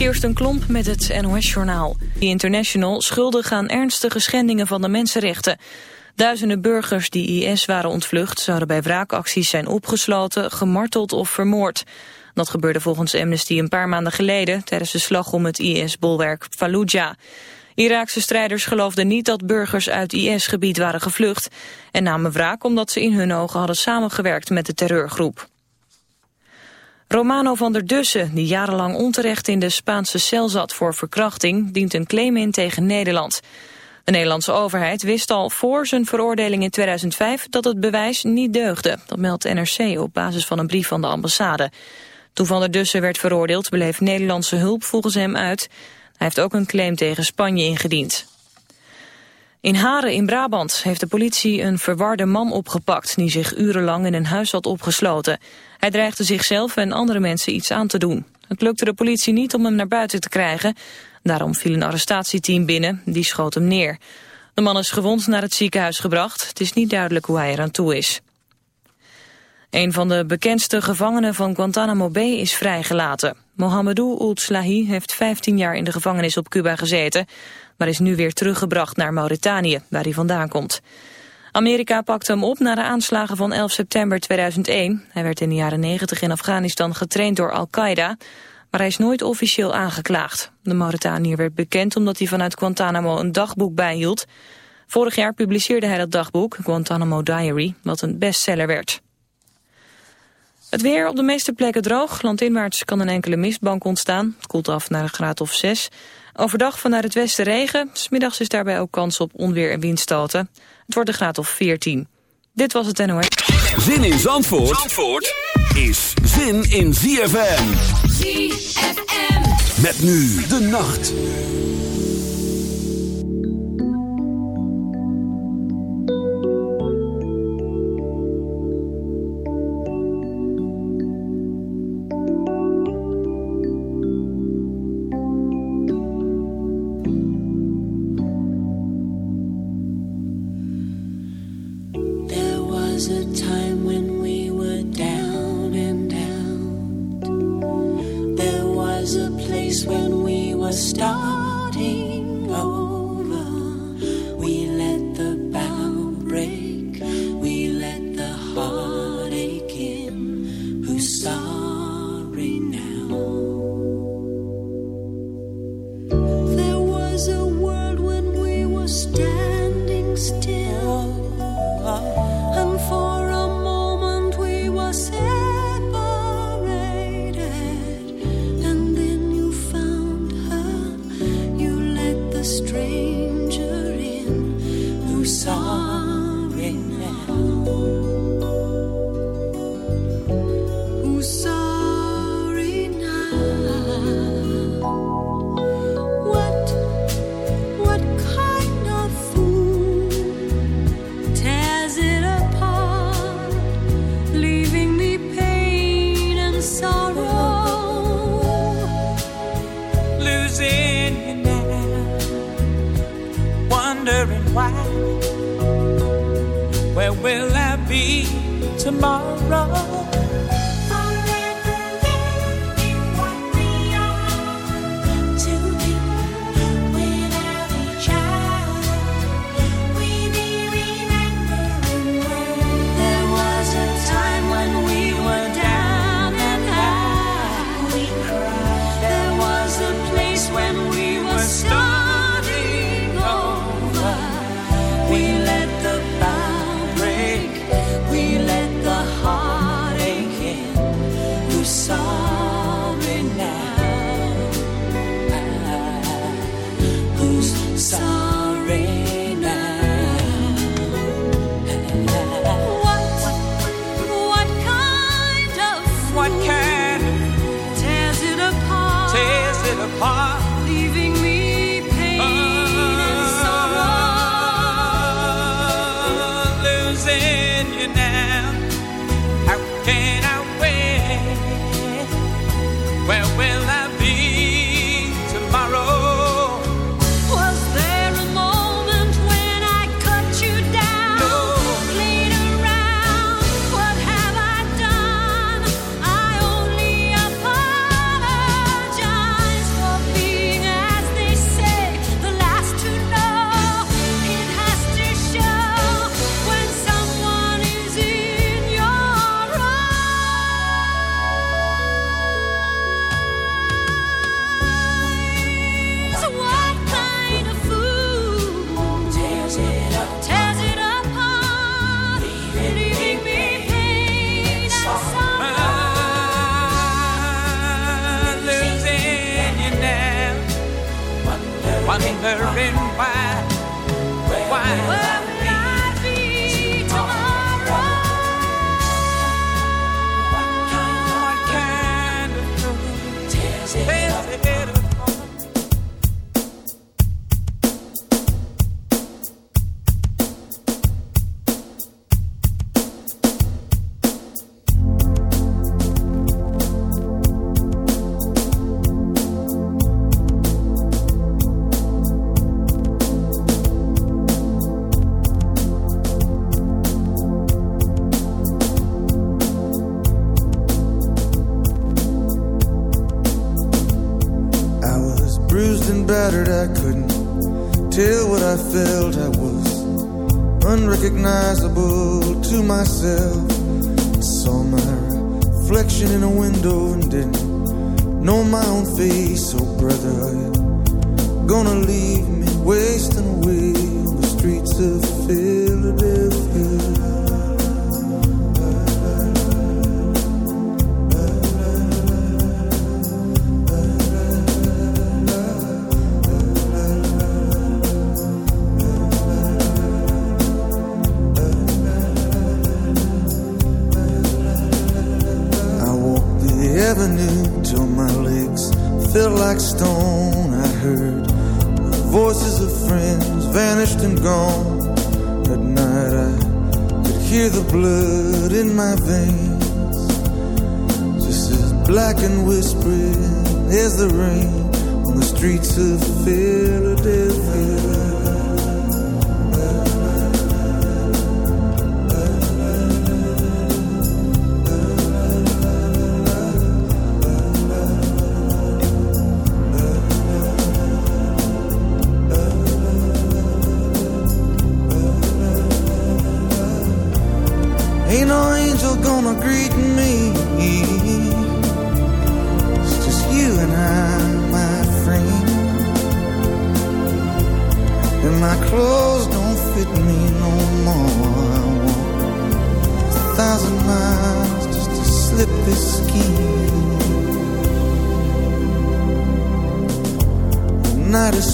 Kirsten Klomp met het NOS-journaal. The International schuldig aan ernstige schendingen van de mensenrechten. Duizenden burgers die IS waren ontvlucht... zouden bij wraakacties zijn opgesloten, gemarteld of vermoord. Dat gebeurde volgens Amnesty een paar maanden geleden... tijdens de slag om het IS-bolwerk Fallujah. Iraakse strijders geloofden niet dat burgers uit IS-gebied waren gevlucht... en namen wraak omdat ze in hun ogen hadden samengewerkt met de terreurgroep. Romano van der Dussen, die jarenlang onterecht in de Spaanse cel zat voor verkrachting, dient een claim in tegen Nederland. De Nederlandse overheid wist al voor zijn veroordeling in 2005 dat het bewijs niet deugde. Dat meldt NRC op basis van een brief van de ambassade. Toen Van der Dussen werd veroordeeld bleef Nederlandse hulp volgens hem uit. Hij heeft ook een claim tegen Spanje ingediend. In Haren in Brabant heeft de politie een verwarde man opgepakt... die zich urenlang in een huis had opgesloten. Hij dreigde zichzelf en andere mensen iets aan te doen. Het lukte de politie niet om hem naar buiten te krijgen. Daarom viel een arrestatieteam binnen, die schoot hem neer. De man is gewond naar het ziekenhuis gebracht. Het is niet duidelijk hoe hij eraan toe is. Een van de bekendste gevangenen van Guantanamo Bay is vrijgelaten. Mohamedou Ould Slahi heeft 15 jaar in de gevangenis op Cuba gezeten maar is nu weer teruggebracht naar Mauritanië, waar hij vandaan komt. Amerika pakte hem op na de aanslagen van 11 september 2001. Hij werd in de jaren 90 in Afghanistan getraind door Al-Qaeda, maar hij is nooit officieel aangeklaagd. De Mauritaniër werd bekend omdat hij vanuit Guantanamo een dagboek bijhield. Vorig jaar publiceerde hij dat dagboek, Guantanamo Diary, wat een bestseller werd. Het weer op de meeste plekken droog. Landinwaarts kan een enkele mistbank ontstaan. Het koelt af naar een graad of 6. Overdag vanuit het westen regen. Smiddags is daarbij ook kans op onweer en windstoten. Het wordt een graad of 14. Dit was het NOS. Zin in Zandvoort, Zandvoort is zin in ZFM. ZFM. Met nu de nacht.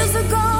years ago.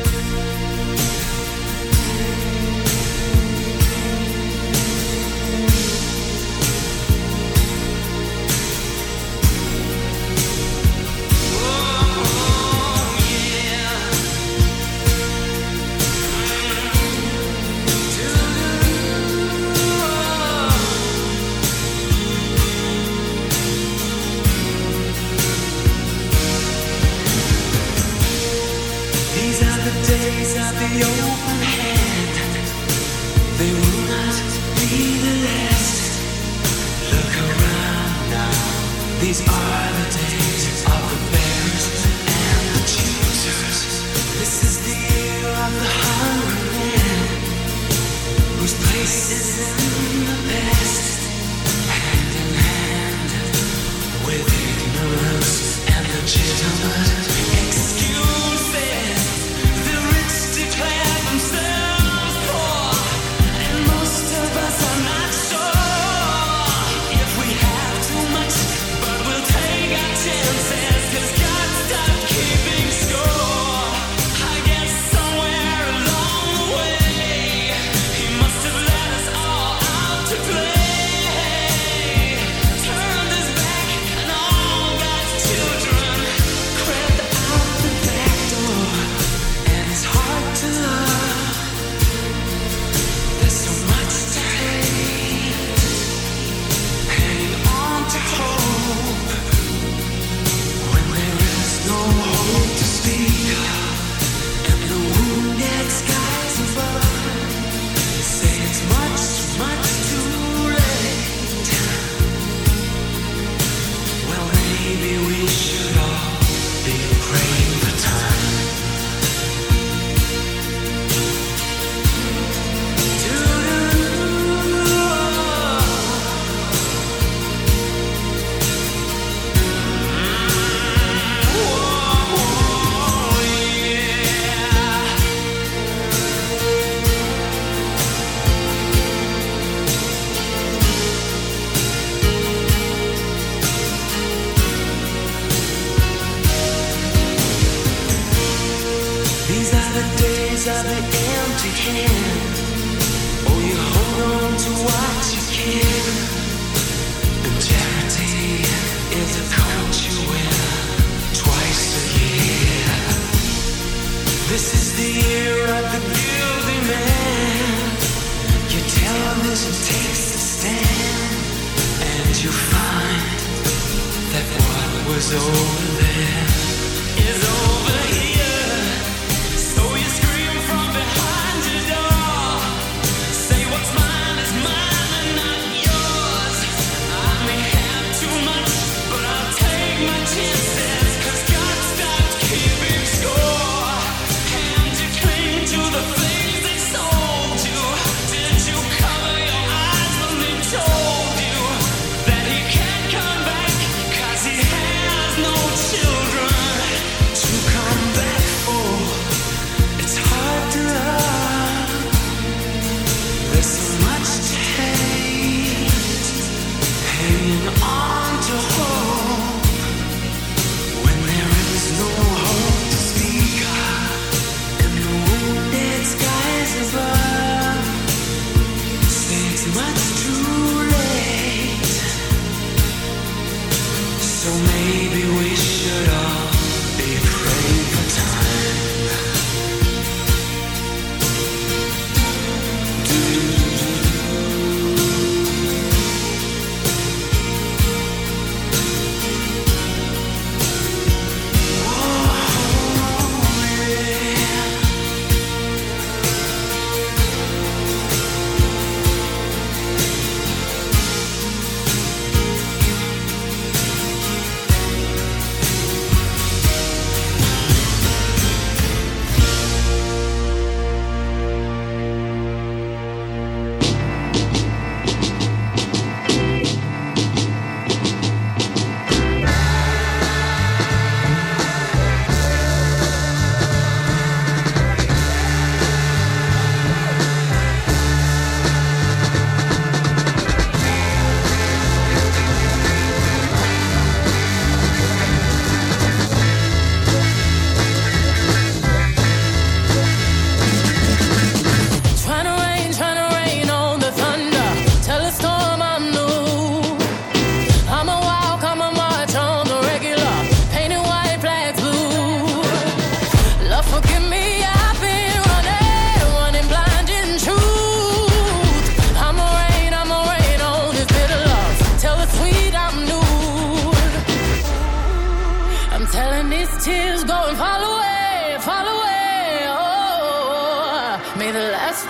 My chance.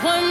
one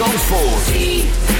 Zandvoort.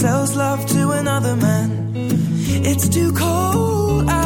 sells love to another man. It's too cold. I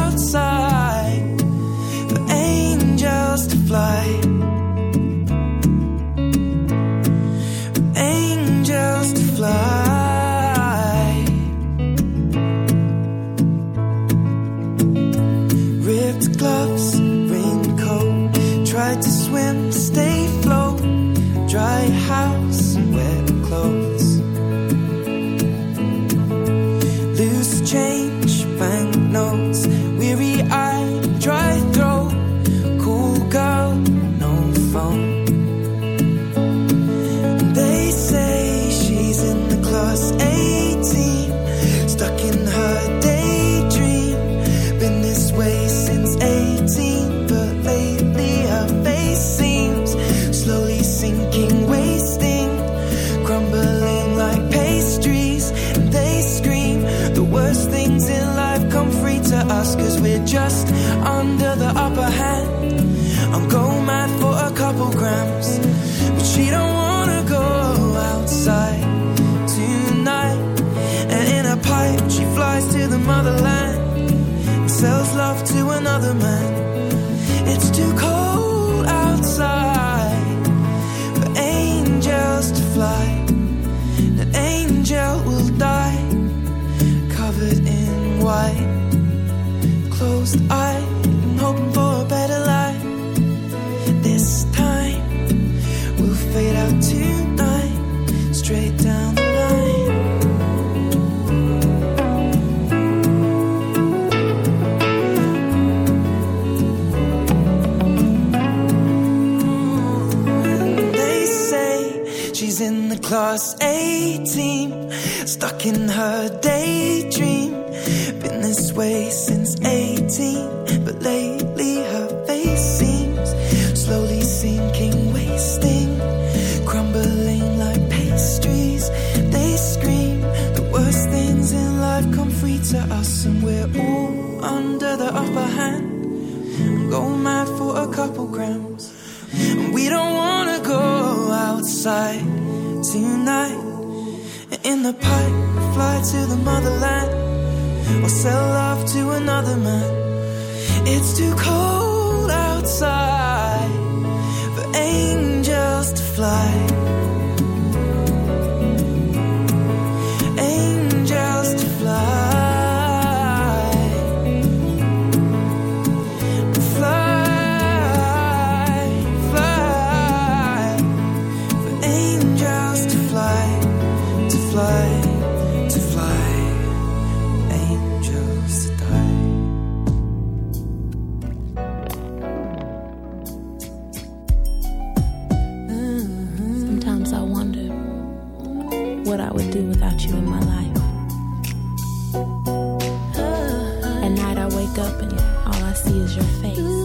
In her day. up and all I see is your face.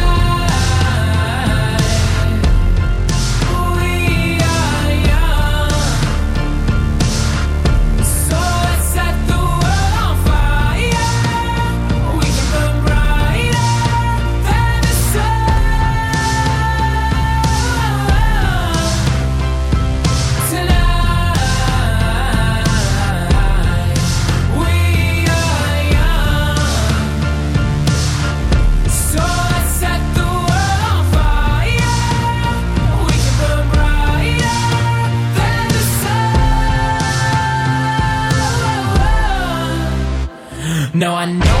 No, I know